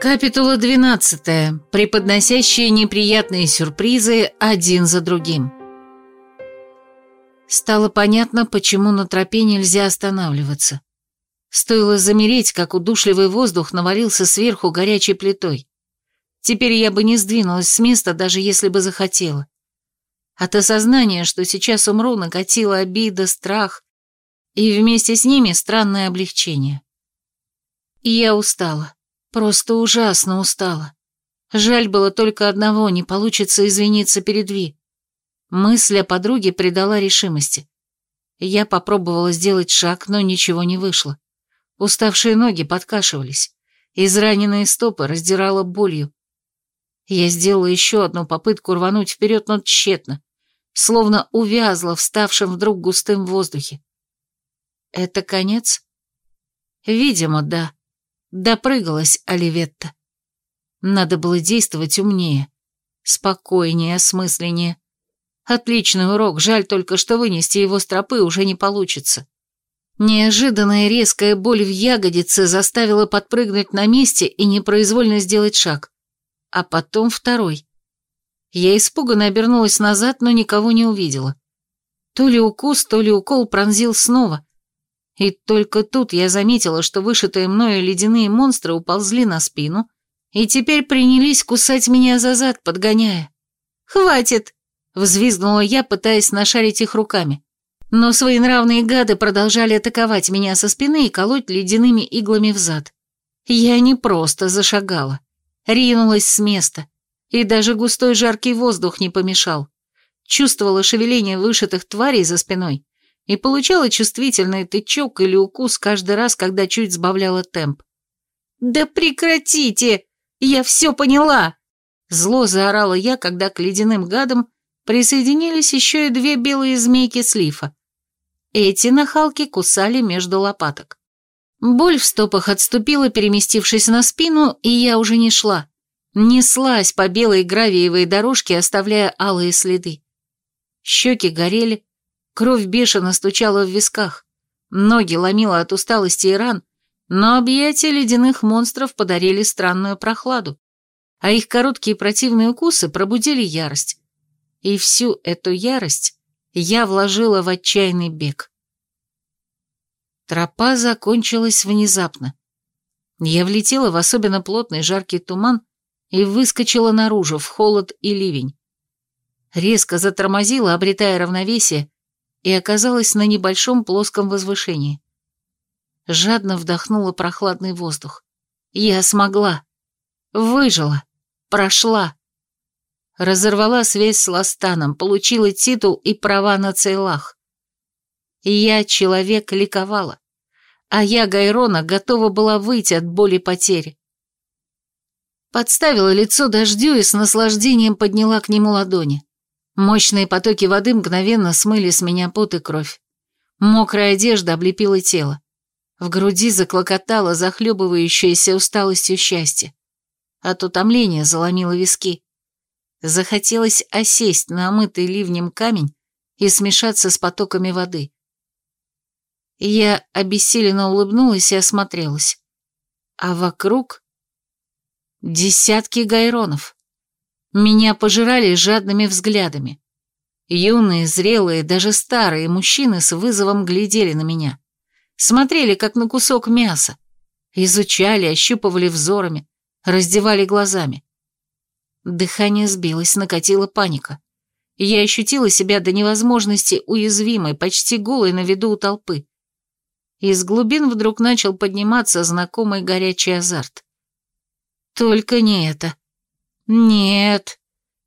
Капитула 12, преподносящие неприятные сюрпризы один за другим. Стало понятно, почему на тропе нельзя останавливаться. Стоило замереть, как удушливый воздух навалился сверху горячей плитой. Теперь я бы не сдвинулась с места, даже если бы захотела. От осознания, что сейчас умру, накатила обида, страх и вместе с ними странное облегчение. И я устала. Просто ужасно устала. Жаль было только одного, не получится извиниться перед Ви. Мысль о подруге придала решимости. Я попробовала сделать шаг, но ничего не вышло. Уставшие ноги подкашивались. Израненные стопы раздирала болью. Я сделала еще одну попытку рвануть вперед, но тщетно, словно увязла в ставшем вдруг густым воздухе. Это конец? Видимо, да. Допрыгалась Оливетта. Надо было действовать умнее, спокойнее, осмысленнее. Отличный урок, жаль только, что вынести его с тропы уже не получится. Неожиданная резкая боль в ягодице заставила подпрыгнуть на месте и непроизвольно сделать шаг. А потом второй. Я испуганно обернулась назад, но никого не увидела. То ли укус, то ли укол пронзил снова, и только тут я заметила, что вышитые мною ледяные монстры уползли на спину и теперь принялись кусать меня за зад, подгоняя. «Хватит!» — взвизгнула я, пытаясь нашарить их руками. Но свои нравные гады продолжали атаковать меня со спины и колоть ледяными иглами в зад. Я не просто зашагала, ринулась с места, и даже густой жаркий воздух не помешал. Чувствовала шевеление вышитых тварей за спиной и получала чувствительный тычок или укус каждый раз, когда чуть сбавляла темп. «Да прекратите! Я все поняла!» Зло заорала я, когда к ледяным гадам присоединились еще и две белые змейки слифа. Эти нахалки кусали между лопаток. Боль в стопах отступила, переместившись на спину, и я уже не шла. Неслась по белой гравиевой дорожке, оставляя алые следы. Щеки горели, Кровь бешено стучала в висках, ноги ломила от усталости и ран, но объятия ледяных монстров подарили странную прохладу, а их короткие противные укусы пробудили ярость. И всю эту ярость я вложила в отчаянный бег. Тропа закончилась внезапно. Я влетела в особенно плотный жаркий туман и выскочила наружу в холод и ливень. Резко затормозила, обретая равновесие, и оказалась на небольшом плоском возвышении. Жадно вдохнула прохладный воздух. Я смогла. Выжила. Прошла. Разорвала связь с Ластаном, получила титул и права на Цейлах. Я, человек, ликовала. А я, Гайрона, готова была выйти от боли потери. Подставила лицо дождю и с наслаждением подняла к нему ладони. Мощные потоки воды мгновенно смыли с меня пот и кровь. Мокрая одежда облепила тело. В груди заклокотало захлебывающееся усталостью счастье. От утомления заломило виски. Захотелось осесть на омытый ливнем камень и смешаться с потоками воды. Я обессиленно улыбнулась и осмотрелась. А вокруг десятки гайронов. Меня пожирали жадными взглядами. Юные, зрелые, даже старые мужчины с вызовом глядели на меня. Смотрели, как на кусок мяса. Изучали, ощупывали взорами, раздевали глазами. Дыхание сбилось, накатила паника. Я ощутила себя до невозможности уязвимой, почти голой на виду у толпы. Из глубин вдруг начал подниматься знакомый горячий азарт. Только не это. Нет,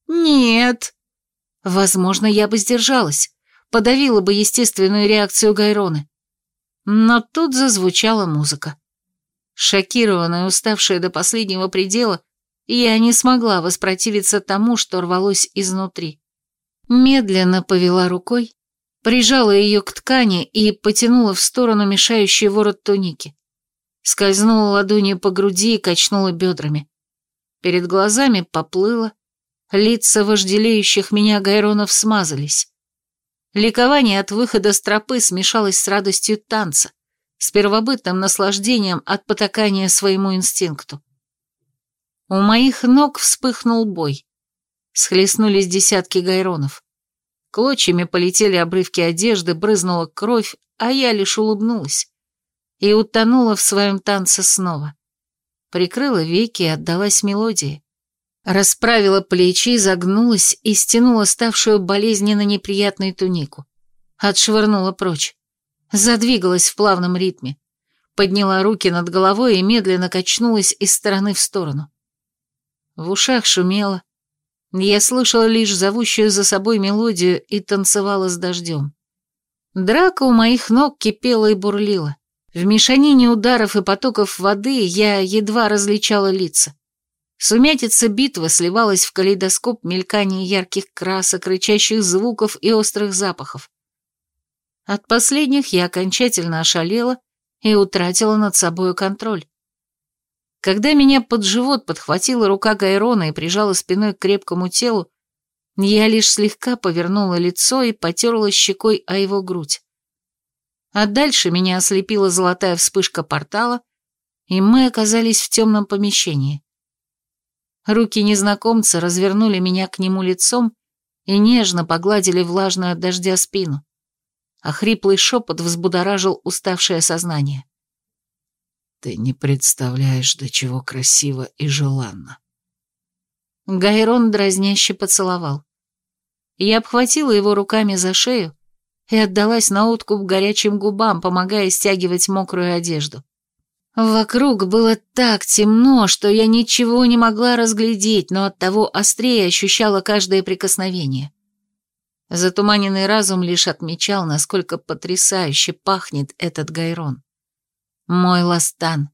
нет. Возможно, я бы сдержалась, подавила бы естественную реакцию Гайроны. Но тут зазвучала музыка. Шокированная, уставшая до последнего предела, я не смогла воспротивиться тому, что рвалось изнутри. Медленно повела рукой, прижала ее к ткани и потянула в сторону мешающий ворот туники. Скользнула ладонью по груди и качнула бедрами. Перед глазами поплыло, лица вожделеющих меня гайронов смазались. Ликование от выхода с тропы смешалось с радостью танца, с первобытным наслаждением от потакания своему инстинкту. У моих ног вспыхнул бой. Схлестнулись десятки гайронов. Клочьями полетели обрывки одежды, брызнула кровь, а я лишь улыбнулась. И утонула в своем танце снова. Прикрыла веки и отдалась мелодии. Расправила плечи, загнулась и стянула ставшую болезненно неприятной тунику. Отшвырнула прочь. Задвигалась в плавном ритме. Подняла руки над головой и медленно качнулась из стороны в сторону. В ушах шумело. Я слышала лишь зовущую за собой мелодию и танцевала с дождем. Драка у моих ног кипела и бурлила. В мешанине ударов и потоков воды я едва различала лица. Сумятица битвы сливалась в калейдоскоп мелькания ярких красок, рычащих звуков и острых запахов. От последних я окончательно ошалела и утратила над собой контроль. Когда меня под живот подхватила рука Гайрона и прижала спиной к крепкому телу, я лишь слегка повернула лицо и потерла щекой о его грудь. А дальше меня ослепила золотая вспышка портала, и мы оказались в темном помещении. Руки незнакомца развернули меня к нему лицом и нежно погладили влажную от дождя спину а хриплый шепот взбудоражил уставшее сознание. «Ты не представляешь, до чего красиво и желанно». Гайрон дразняще поцеловал. Я обхватила его руками за шею и отдалась на откуп горячим губам, помогая стягивать мокрую одежду. Вокруг было так темно, что я ничего не могла разглядеть, но оттого острее ощущала каждое прикосновение. Затуманенный разум лишь отмечал, насколько потрясающе пахнет этот гайрон. Мой ластан,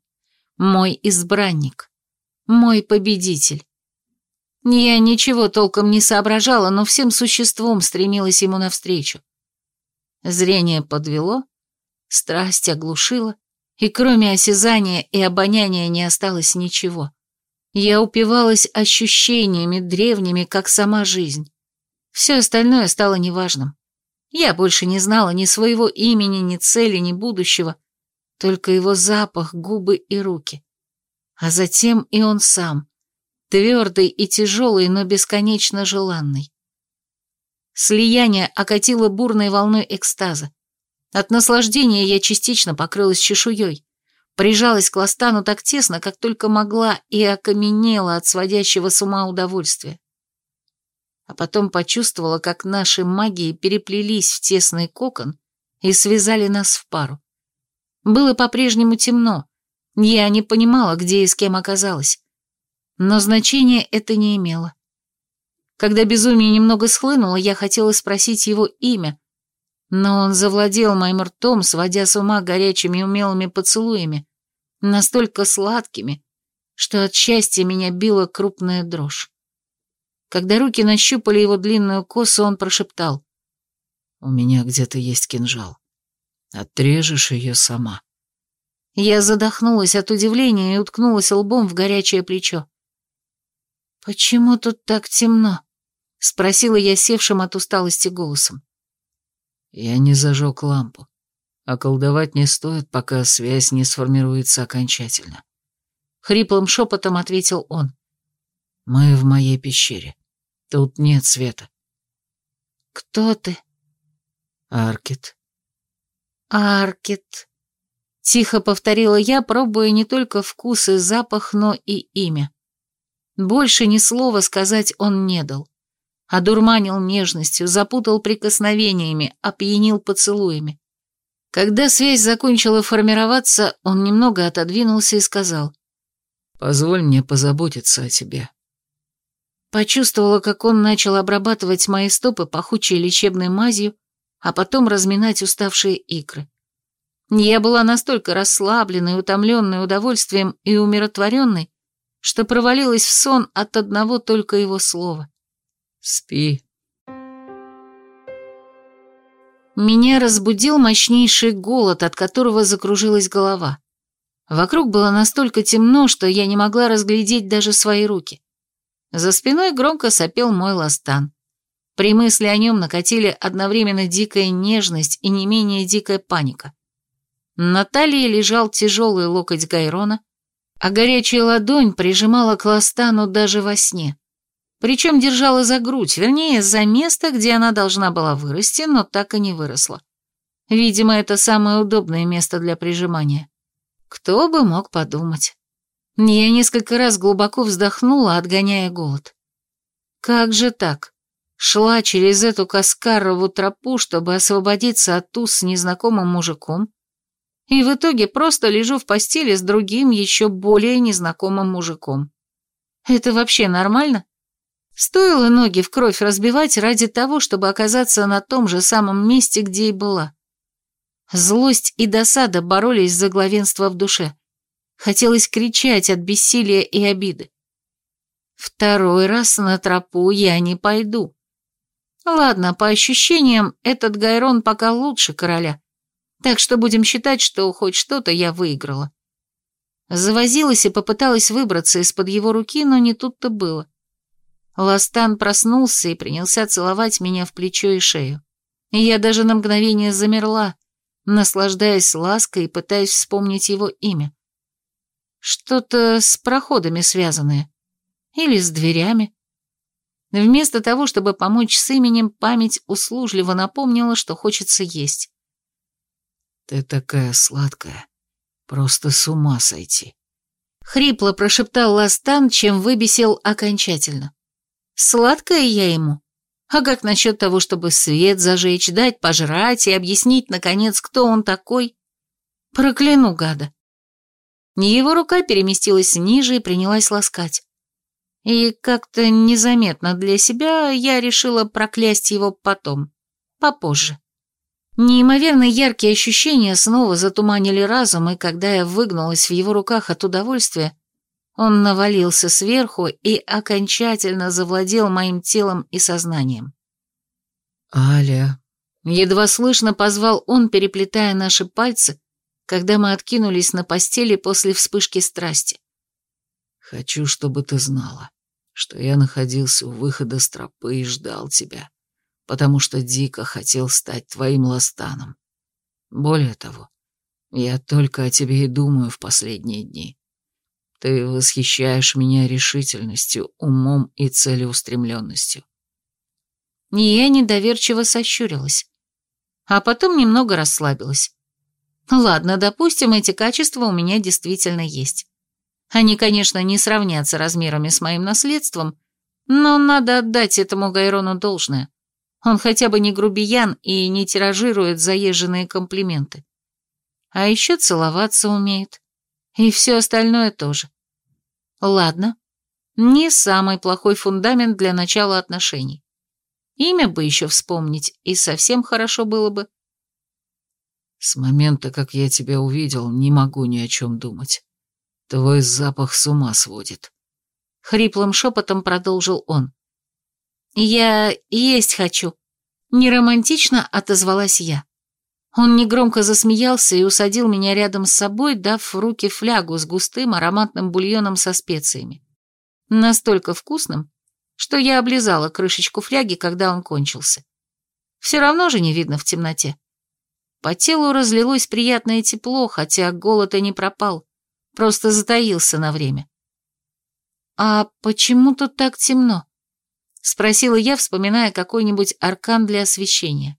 мой избранник, мой победитель. Я ничего толком не соображала, но всем существом стремилась ему навстречу. Зрение подвело, страсть оглушила, и кроме осязания и обоняния не осталось ничего. Я упивалась ощущениями древними, как сама жизнь. Все остальное стало неважным. Я больше не знала ни своего имени, ни цели, ни будущего, только его запах, губы и руки. А затем и он сам, твердый и тяжелый, но бесконечно желанный. Слияние окатило бурной волной экстаза. От наслаждения я частично покрылась чешуей, прижалась к ластану так тесно, как только могла, и окаменела от сводящего с ума удовольствия а потом почувствовала, как наши магии переплелись в тесный кокон и связали нас в пару. Было по-прежнему темно, я не понимала, где и с кем оказалась, но значения это не имело. Когда безумие немного схлынуло, я хотела спросить его имя, но он завладел моим ртом, сводя с ума горячими умелыми поцелуями, настолько сладкими, что от счастья меня била крупная дрожь. Когда руки нащупали его длинную косу, он прошептал. «У меня где-то есть кинжал. Отрежешь ее сама». Я задохнулась от удивления и уткнулась лбом в горячее плечо. «Почему тут так темно?» — спросила я севшим от усталости голосом. «Я не зажег лампу, а колдовать не стоит, пока связь не сформируется окончательно». Хриплым шепотом ответил он. «Мы в моей пещере. Тут нет света. Кто ты? Аркет. Аркет. Тихо повторила я, пробуя не только вкус и запах, но и имя. Больше ни слова сказать он не дал. Одурманил нежностью, запутал прикосновениями, опьянил поцелуями. Когда связь закончила формироваться, он немного отодвинулся и сказал. «Позволь мне позаботиться о тебе. Почувствовала, как он начал обрабатывать мои стопы пахучей лечебной мазью, а потом разминать уставшие икры. Я была настолько расслабленной, утомленной удовольствием и умиротворенной, что провалилась в сон от одного только его слова. «Спи». Меня разбудил мощнейший голод, от которого закружилась голова. Вокруг было настолько темно, что я не могла разглядеть даже свои руки. За спиной громко сопел мой ластан. При мысли о нем накатили одновременно дикая нежность и не менее дикая паника. На талии лежал тяжелый локоть Гайрона, а горячая ладонь прижимала к ластану даже во сне. Причем держала за грудь, вернее, за место, где она должна была вырасти, но так и не выросла. Видимо, это самое удобное место для прижимания. Кто бы мог подумать. Я несколько раз глубоко вздохнула, отгоняя голод. Как же так? Шла через эту Каскарову тропу, чтобы освободиться от туз с незнакомым мужиком, и в итоге просто лежу в постели с другим, еще более незнакомым мужиком. Это вообще нормально? Стоило ноги в кровь разбивать ради того, чтобы оказаться на том же самом месте, где и была. Злость и досада боролись за главенство в душе. Хотелось кричать от бессилия и обиды. Второй раз на тропу я не пойду. Ладно, по ощущениям, этот Гайрон пока лучше короля. Так что будем считать, что хоть что-то я выиграла. Завозилась и попыталась выбраться из-под его руки, но не тут-то было. Ластан проснулся и принялся целовать меня в плечо и шею. И я даже на мгновение замерла, наслаждаясь лаской и пытаясь вспомнить его имя. Что-то с проходами связанное. Или с дверями. Вместо того, чтобы помочь с именем, память услужливо напомнила, что хочется есть. «Ты такая сладкая. Просто с ума сойти». Хрипло прошептал Ластан, чем выбесил окончательно. Сладкое я ему. А как насчет того, чтобы свет зажечь, дать пожрать и объяснить, наконец, кто он такой? Прокляну гада. Его рука переместилась ниже и принялась ласкать. И как-то незаметно для себя я решила проклясть его потом, попозже. Неимоверно яркие ощущения снова затуманили разум, и когда я выгнулась в его руках от удовольствия, он навалился сверху и окончательно завладел моим телом и сознанием. «Аля!» Едва слышно позвал он, переплетая наши пальцы, когда мы откинулись на постели после вспышки страсти. «Хочу, чтобы ты знала, что я находился у выхода с тропы и ждал тебя, потому что дико хотел стать твоим ластаном. Более того, я только о тебе и думаю в последние дни. Ты восхищаешь меня решительностью, умом и целеустремленностью. Я недоверчиво сощурилась, а потом немного расслабилась. Ладно, допустим, эти качества у меня действительно есть. Они, конечно, не сравнятся размерами с моим наследством, но надо отдать этому Гайрону должное. Он хотя бы не грубиян и не тиражирует заезженные комплименты. А еще целоваться умеет. И все остальное тоже. Ладно, не самый плохой фундамент для начала отношений. Имя бы еще вспомнить, и совсем хорошо было бы. С момента, как я тебя увидел, не могу ни о чем думать. Твой запах с ума сводит. Хриплым шепотом продолжил он. Я есть хочу. Неромантично отозвалась я. Он негромко засмеялся и усадил меня рядом с собой, дав в руки флягу с густым ароматным бульоном со специями. Настолько вкусным, что я облизала крышечку фляги, когда он кончился. Все равно же не видно в темноте. По телу разлилось приятное тепло, хотя голод и не пропал, просто затаился на время. «А почему тут так темно?» — спросила я, вспоминая какой-нибудь аркан для освещения.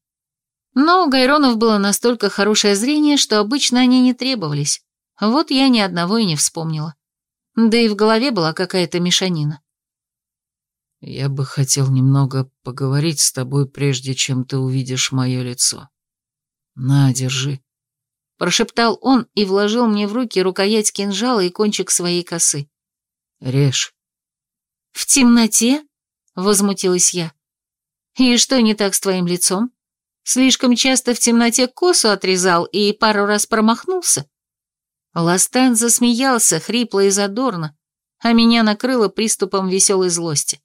Но у Гайронов было настолько хорошее зрение, что обычно они не требовались. Вот я ни одного и не вспомнила. Да и в голове была какая-то мешанина. «Я бы хотел немного поговорить с тобой, прежде чем ты увидишь мое лицо. На, держи». Прошептал он и вложил мне в руки рукоять кинжала и кончик своей косы. «Режь». «В темноте?» — возмутилась я. «И что не так с твоим лицом?» Слишком часто в темноте косу отрезал и пару раз промахнулся. Ластан засмеялся, хрипло и задорно, а меня накрыло приступом веселой злости.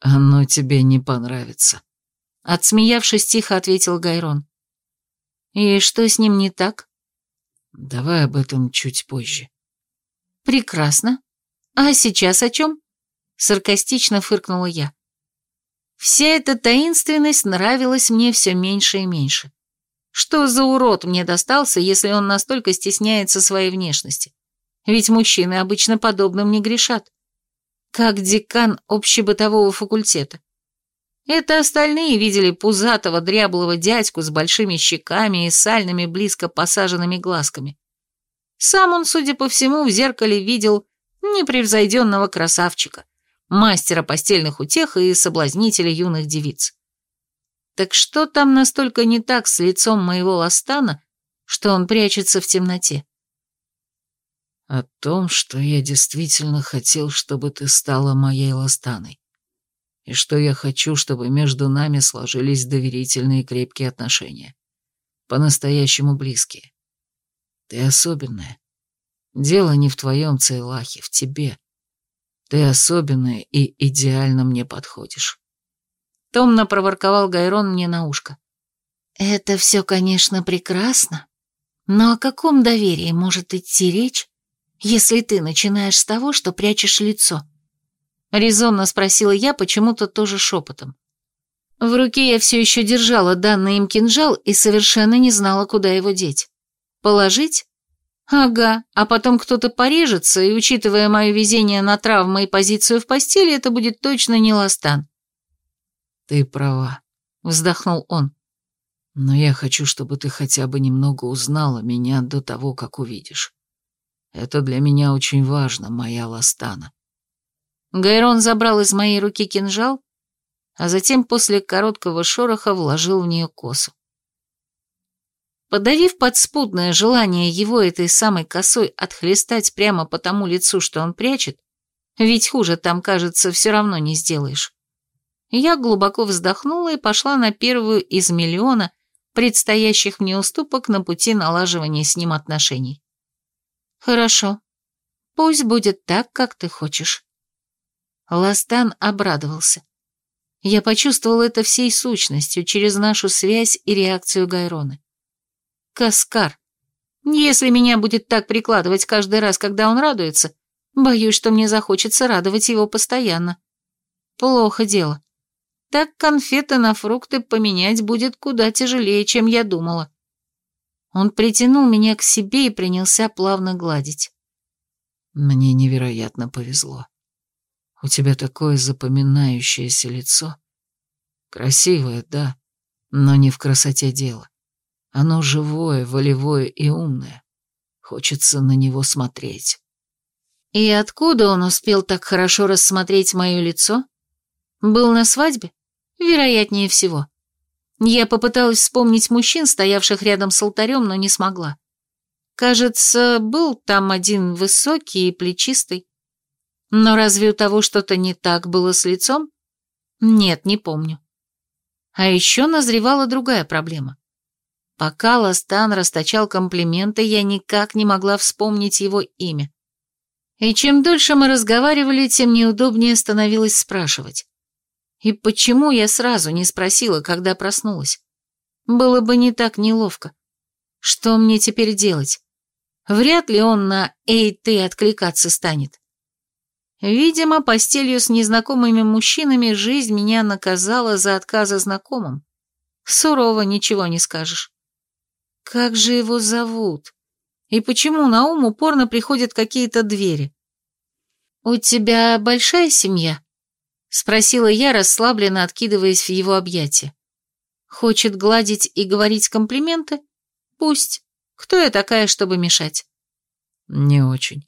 «Оно тебе не понравится», — отсмеявшись, тихо ответил Гайрон. «И что с ним не так?» «Давай об этом чуть позже». «Прекрасно. А сейчас о чем?» — саркастично фыркнула я. Вся эта таинственность нравилась мне все меньше и меньше. Что за урод мне достался, если он настолько стесняется своей внешности? ведь мужчины обычно подобным не грешат. Как декан общебытового факультета. Это остальные видели пузатого дряблого дядьку с большими щеками и сальными близко посаженными глазками. Сам он, судя по всему, в зеркале видел непревзойденного красавчика, мастера постельных утех и соблазнителя юных девиц. Так что там настолько не так с лицом моего Ластана, что он прячется в темноте? О том, что я действительно хотел, чтобы ты стала моей Ластаной. И что я хочу, чтобы между нами сложились доверительные крепкие отношения. По-настоящему близкие. Ты особенная. Дело не в твоем Цейлахе, в тебе. Ты особенная и идеально мне подходишь. Томно проворковал Гайрон мне на ушко. Это все, конечно, прекрасно, но о каком доверии может идти речь, если ты начинаешь с того, что прячешь лицо? Резонно спросила я почему-то тоже шепотом. В руке я все еще держала данный им кинжал и совершенно не знала, куда его деть. Положить? Ага, а потом кто-то порежется, и, учитывая мое везение на травмы и позицию в постели, это будет точно не ластан. Ты права, вздохнул он. Но я хочу, чтобы ты хотя бы немного узнала меня до того, как увидишь. Это для меня очень важно, моя Ластана. Гайрон забрал из моей руки кинжал, а затем после короткого шороха вложил в нее косу. Подавив подспудное желание его этой самой косой отхлестать прямо по тому лицу, что он прячет, ведь хуже там, кажется, все равно не сделаешь, я глубоко вздохнула и пошла на первую из миллиона предстоящих мне уступок на пути налаживания с ним отношений. Хорошо, пусть будет так, как ты хочешь. Ластан обрадовался. Я почувствовал это всей сущностью через нашу связь и реакцию Гайроны. Каскар. Если меня будет так прикладывать каждый раз, когда он радуется, боюсь, что мне захочется радовать его постоянно. Плохо дело. Так конфеты на фрукты поменять будет куда тяжелее, чем я думала. Он притянул меня к себе и принялся плавно гладить. Мне невероятно повезло. У тебя такое запоминающееся лицо. Красивое, да, но не в красоте дело. Оно живое, волевое и умное. Хочется на него смотреть. И откуда он успел так хорошо рассмотреть мое лицо? Был на свадьбе? Вероятнее всего. Я попыталась вспомнить мужчин, стоявших рядом с алтарем, но не смогла. Кажется, был там один высокий и плечистый. Но разве у того что-то не так было с лицом? Нет, не помню. А еще назревала другая проблема. Пока Ластан расточал комплименты, я никак не могла вспомнить его имя. И чем дольше мы разговаривали, тем неудобнее становилось спрашивать. И почему я сразу не спросила, когда проснулась? Было бы не так неловко. Что мне теперь делать? Вряд ли он на «Эй, ты» откликаться станет. Видимо, постелью с незнакомыми мужчинами жизнь меня наказала за отказы знакомым. Сурово, ничего не скажешь. Как же его зовут? И почему на ум упорно приходят какие-то двери? «У тебя большая семья?» — спросила я, расслабленно откидываясь в его объятия. «Хочет гладить и говорить комплименты? Пусть. Кто я такая, чтобы мешать?» «Не очень.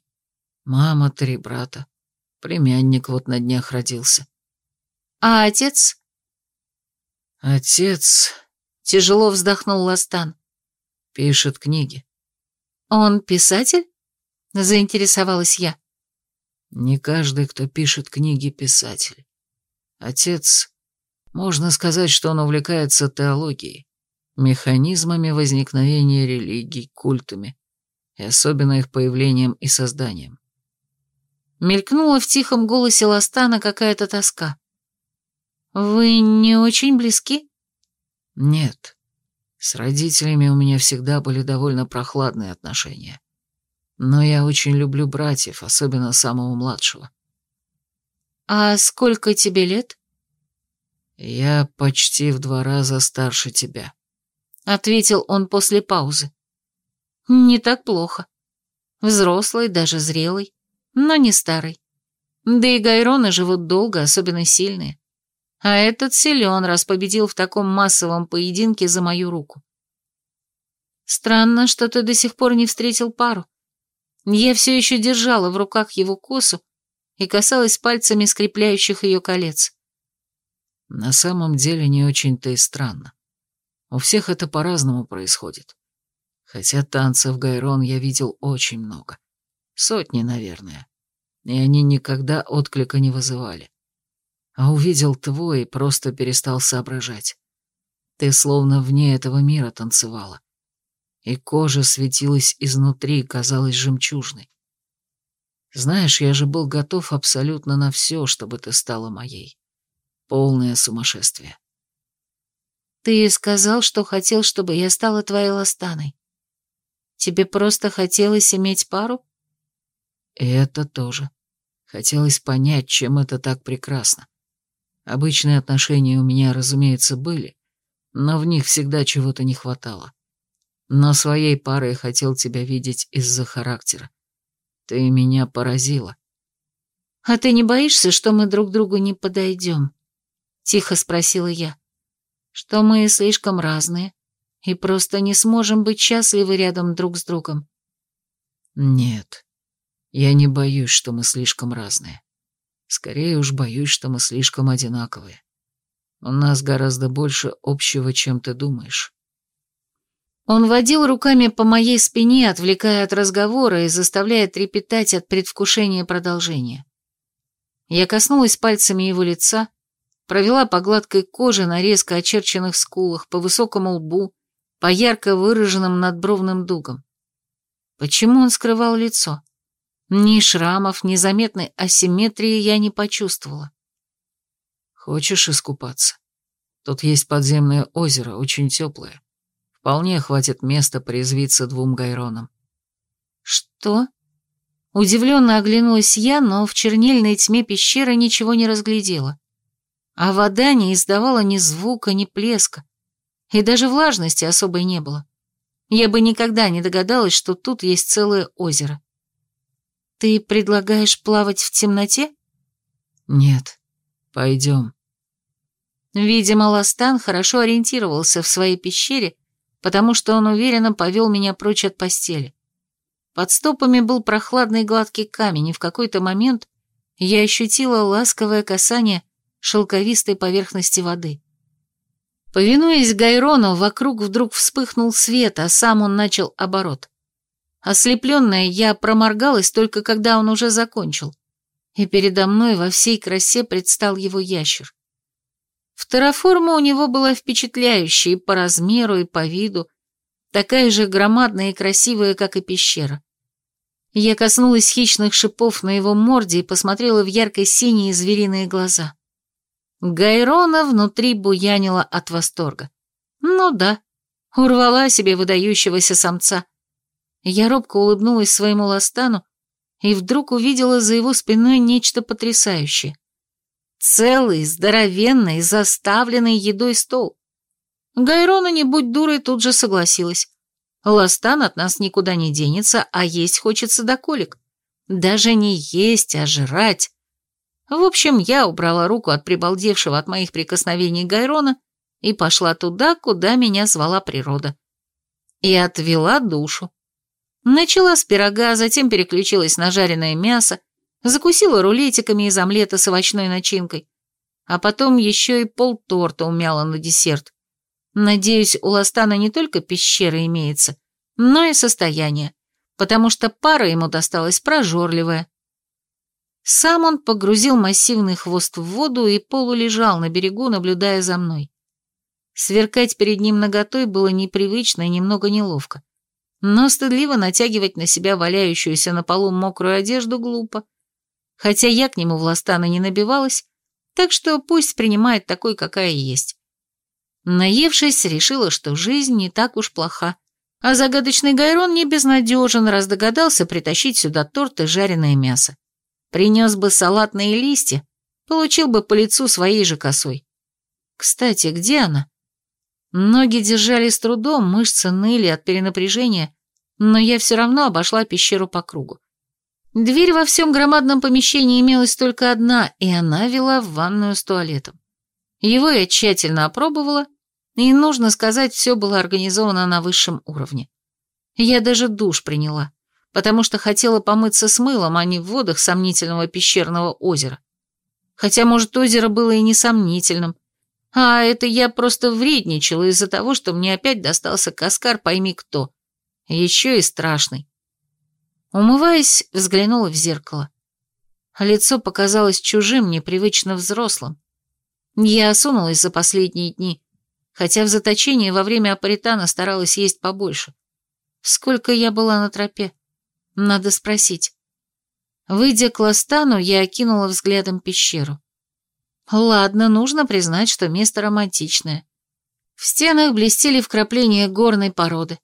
Мама, три брата. Племянник вот на днях родился». «А отец?» «Отец...» — тяжело вздохнул Ластан. Пишет книги. Он писатель? Заинтересовалась я. Не каждый, кто пишет книги, писатель. Отец, можно сказать, что он увлекается теологией, механизмами возникновения религий, культами, и особенно их появлением и созданием. Мелькнула в тихом голосе Ластана какая-то тоска. «Вы не очень близки?» «Нет. С родителями у меня всегда были довольно прохладные отношения. Но я очень люблю братьев, особенно самого младшего. «А сколько тебе лет?» «Я почти в два раза старше тебя», — ответил он после паузы. «Не так плохо. Взрослый, даже зрелый, но не старый. Да и гайроны живут долго, особенно сильные. А этот силен, раз победил в таком массовом поединке за мою руку. Странно, что ты до сих пор не встретил пару. Я все еще держала в руках его косу и касалась пальцами скрепляющих ее колец. На самом деле не очень-то и странно. У всех это по-разному происходит. Хотя танцев Гайрон я видел очень много. Сотни, наверное. И они никогда отклика не вызывали. А увидел твой и просто перестал соображать. Ты словно вне этого мира танцевала. И кожа светилась изнутри, казалась жемчужной. Знаешь, я же был готов абсолютно на все, чтобы ты стала моей. Полное сумасшествие. Ты сказал, что хотел, чтобы я стала твоей ластаной. Тебе просто хотелось иметь пару? Это тоже. Хотелось понять, чем это так прекрасно. Обычные отношения у меня, разумеется, были, но в них всегда чего-то не хватало. Но своей парой хотел тебя видеть из-за характера. Ты меня поразила. А ты не боишься, что мы друг другу не подойдем? Тихо спросила я что мы слишком разные и просто не сможем быть счастливы рядом друг с другом. Нет, я не боюсь, что мы слишком разные. Скорее уж боюсь, что мы слишком одинаковые. У нас гораздо больше общего, чем ты думаешь. Он водил руками по моей спине, отвлекая от разговора и заставляя трепетать от предвкушения продолжения. Я коснулась пальцами его лица, провела по гладкой коже на резко очерченных скулах, по высокому лбу, по ярко выраженным надбровным дугам. Почему он скрывал лицо? Ни шрамов, ни заметной асимметрии я не почувствовала. Хочешь искупаться? Тут есть подземное озеро, очень теплое. Вполне хватит места порезвиться двум гайронам. Что? Удивленно оглянулась я, но в чернильной тьме пещеры ничего не разглядела а вода не издавала ни звука, ни плеска, и даже влажности особой не было. Я бы никогда не догадалась, что тут есть целое озеро. Ты предлагаешь плавать в темноте? Нет. Пойдем. Видимо, Ластан хорошо ориентировался в своей пещере, потому что он уверенно повел меня прочь от постели. Под стопами был прохладный гладкий камень, и в какой-то момент я ощутила ласковое касание шелковистой поверхности воды. Повинуясь Гайрону, вокруг вдруг вспыхнул свет, а сам он начал оборот. Ослепленная, я проморгалась только когда он уже закончил, и передо мной во всей красе предстал его ящер. Второформа у него была впечатляющая и по размеру, и по виду, такая же громадная и красивая, как и пещера. Я коснулась хищных шипов на его морде и посмотрела в ярко-синие звериные глаза. Гайрона внутри буянила от восторга. Ну да, урвала себе выдающегося самца. Я робко улыбнулась своему ластану и вдруг увидела за его спиной нечто потрясающее. Целый, здоровенный, заставленный едой стол. Гайрона, не будь дурой, тут же согласилась. Ластан от нас никуда не денется, а есть хочется до колик. Даже не есть, а жрать. В общем, я убрала руку от прибалдевшего от моих прикосновений Гайрона и пошла туда, куда меня звала природа. И отвела душу. Начала с пирога, затем переключилась на жареное мясо, закусила рулетиками из омлета с овощной начинкой, а потом еще и полторта умяла на десерт. Надеюсь, у Ластана не только пещера имеется, но и состояние, потому что пара ему досталась прожорливая, сам он погрузил массивный хвост в воду и полулежал на берегу, наблюдая за мной. Сверкать перед ним наготой было непривычно и немного неловко. Но стыдливо натягивать на себя валяющуюся на полу мокрую одежду глупо. Хотя я к нему в ластана не набивалась, так что пусть принимает такой, какая есть. Наевшись, решила, что жизнь не так уж плоха, а загадочный Гайрон не безнадежен, раз догадался притащить сюда торт и жареное мясо. Принес бы салатные листья, получил бы по лицу своей же косой. Кстати, где она? Ноги держали с трудом, мышцы ныли от перенапряжения, но я все равно обошла пещеру по кругу. Дверь во всем громадном помещении имелась только одна, и она вела в ванную с туалетом. Его я тщательно опробовала, и, нужно сказать, все было организовано на высшем уровне. Я даже душ приняла, потому что хотела помыться с мылом, а не в водах сомнительного пещерного озера. Хотя, может, озеро было и несомнительным, а это я просто вредничала из-за того, что мне опять достался каскар пойми кто. Еще и страшный. Умываясь, взглянула в зеркало. Лицо показалось чужим, непривычно взрослым. Я осунулась за последние дни, хотя в заточении во время апаритана старалась есть побольше. Сколько я была на тропе? Надо спросить. Выйдя к Ластану, я окинула взглядом пещеру. Ладно, нужно признать, что место романтичное. В стенах блестели вкрапления горной породы.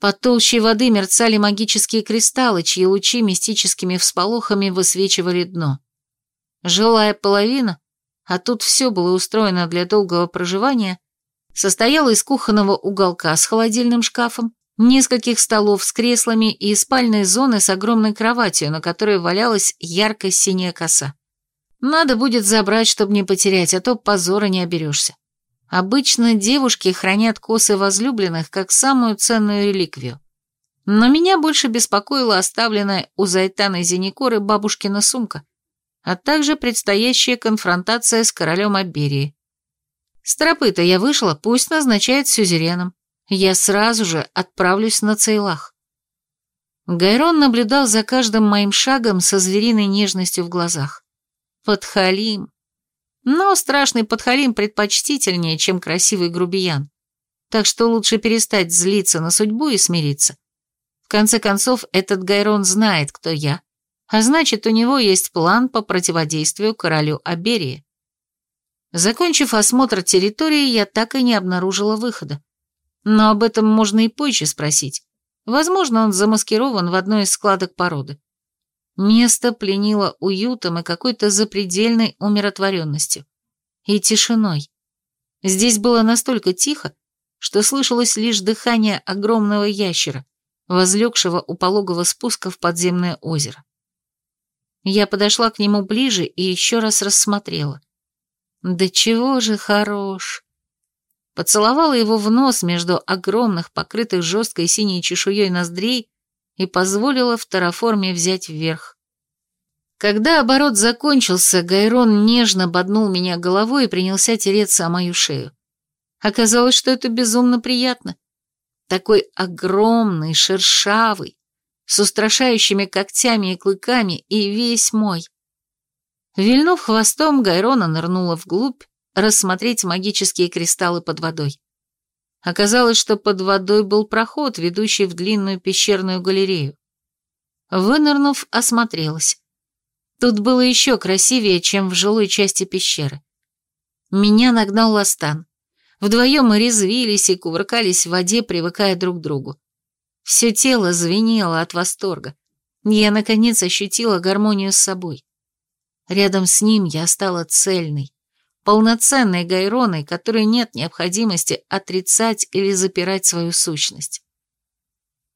Под толщей воды мерцали магические кристаллы, чьи лучи мистическими всполохами высвечивали дно. Жилая половина, а тут все было устроено для долгого проживания, состояла из кухонного уголка с холодильным шкафом, нескольких столов с креслами и спальной зоны с огромной кроватью, на которой валялась ярко-синяя коса. Надо будет забрать, чтобы не потерять, а то позора не оберешься. Обычно девушки хранят косы возлюбленных как самую ценную реликвию. Но меня больше беспокоила оставленная у Зайтаны Зеникоры бабушкина сумка, а также предстоящая конфронтация с королем Аберии. С тропы-то я вышла, пусть назначает сюзереном. Я сразу же отправлюсь на Цейлах. Гайрон наблюдал за каждым моим шагом со звериной нежностью в глазах. Подхалим. Но страшный подхалим предпочтительнее, чем красивый грубиян. Так что лучше перестать злиться на судьбу и смириться. В конце концов, этот Гайрон знает, кто я, а значит, у него есть план по противодействию королю Аберии. Закончив осмотр территории, я так и не обнаружила выхода. Но об этом можно и позже спросить. Возможно, он замаскирован в одной из складок породы. Место пленило уютом и какой-то запредельной умиротворенностью. И тишиной. Здесь было настолько тихо, что слышалось лишь дыхание огромного ящера, возлегшего у пологого спуска в подземное озеро. Я подошла к нему ближе и еще раз рассмотрела. Да чего же хорош! Поцеловала его в нос между огромных, покрытых жесткой синей чешуей ноздрей и позволила в тараформе взять вверх. Когда оборот закончился, Гайрон нежно боднул меня головой и принялся тереться о мою шею. Оказалось, что это безумно приятно. Такой огромный, шершавый, с устрашающими когтями и клыками, и весь мой. Вильнув хвостом, Гайрона нырнула вглубь, рассмотреть магические кристаллы под водой. Оказалось, что под водой был проход, ведущий в длинную пещерную галерею. Вынырнув, осмотрелась. Тут было еще красивее, чем в жилой части пещеры. Меня нагнал Ластан. Вдвоем мы резвились и кувыркались в воде, привыкая друг к другу. Все тело звенело от восторга. Я, наконец, ощутила гармонию с собой. Рядом с ним я стала цельной, полноценной гайроной, которой нет необходимости отрицать или запирать свою сущность.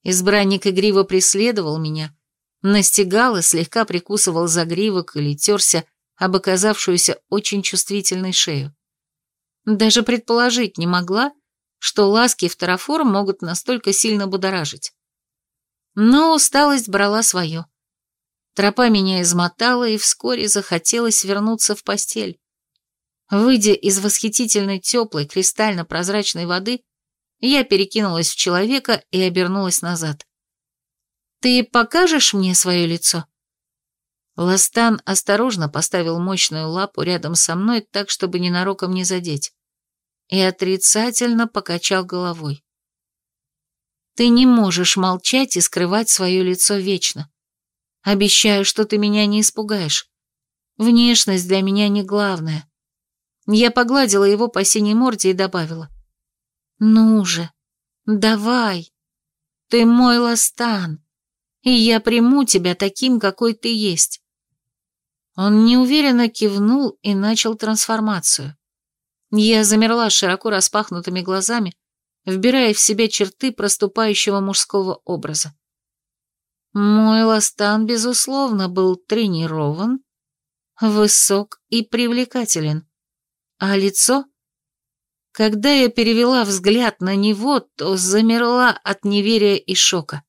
Избранник игриво преследовал меня, настигал и слегка прикусывал загривок или терся об оказавшуюся очень чувствительной шею. Даже предположить не могла, что ласки в тараформ могут настолько сильно будоражить. Но усталость брала свое. Тропа меня измотала, и вскоре захотелось вернуться в постель, Выйдя из восхитительной теплой кристально-прозрачной воды, я перекинулась в человека и обернулась назад. «Ты покажешь мне свое лицо?» Ластан осторожно поставил мощную лапу рядом со мной так, чтобы ненароком не задеть, и отрицательно покачал головой. «Ты не можешь молчать и скрывать свое лицо вечно. Обещаю, что ты меня не испугаешь. Внешность для меня не главное. Я погладила его по синей морде и добавила. «Ну же, давай. Ты мой ластан, и я приму тебя таким, какой ты есть». Он неуверенно кивнул и начал трансформацию. Я замерла широко распахнутыми глазами, вбирая в себя черты проступающего мужского образа. Мой ластан, безусловно, был тренирован, высок и привлекателен. А лицо? Когда я перевела взгляд на него, то замерла от неверия и шока.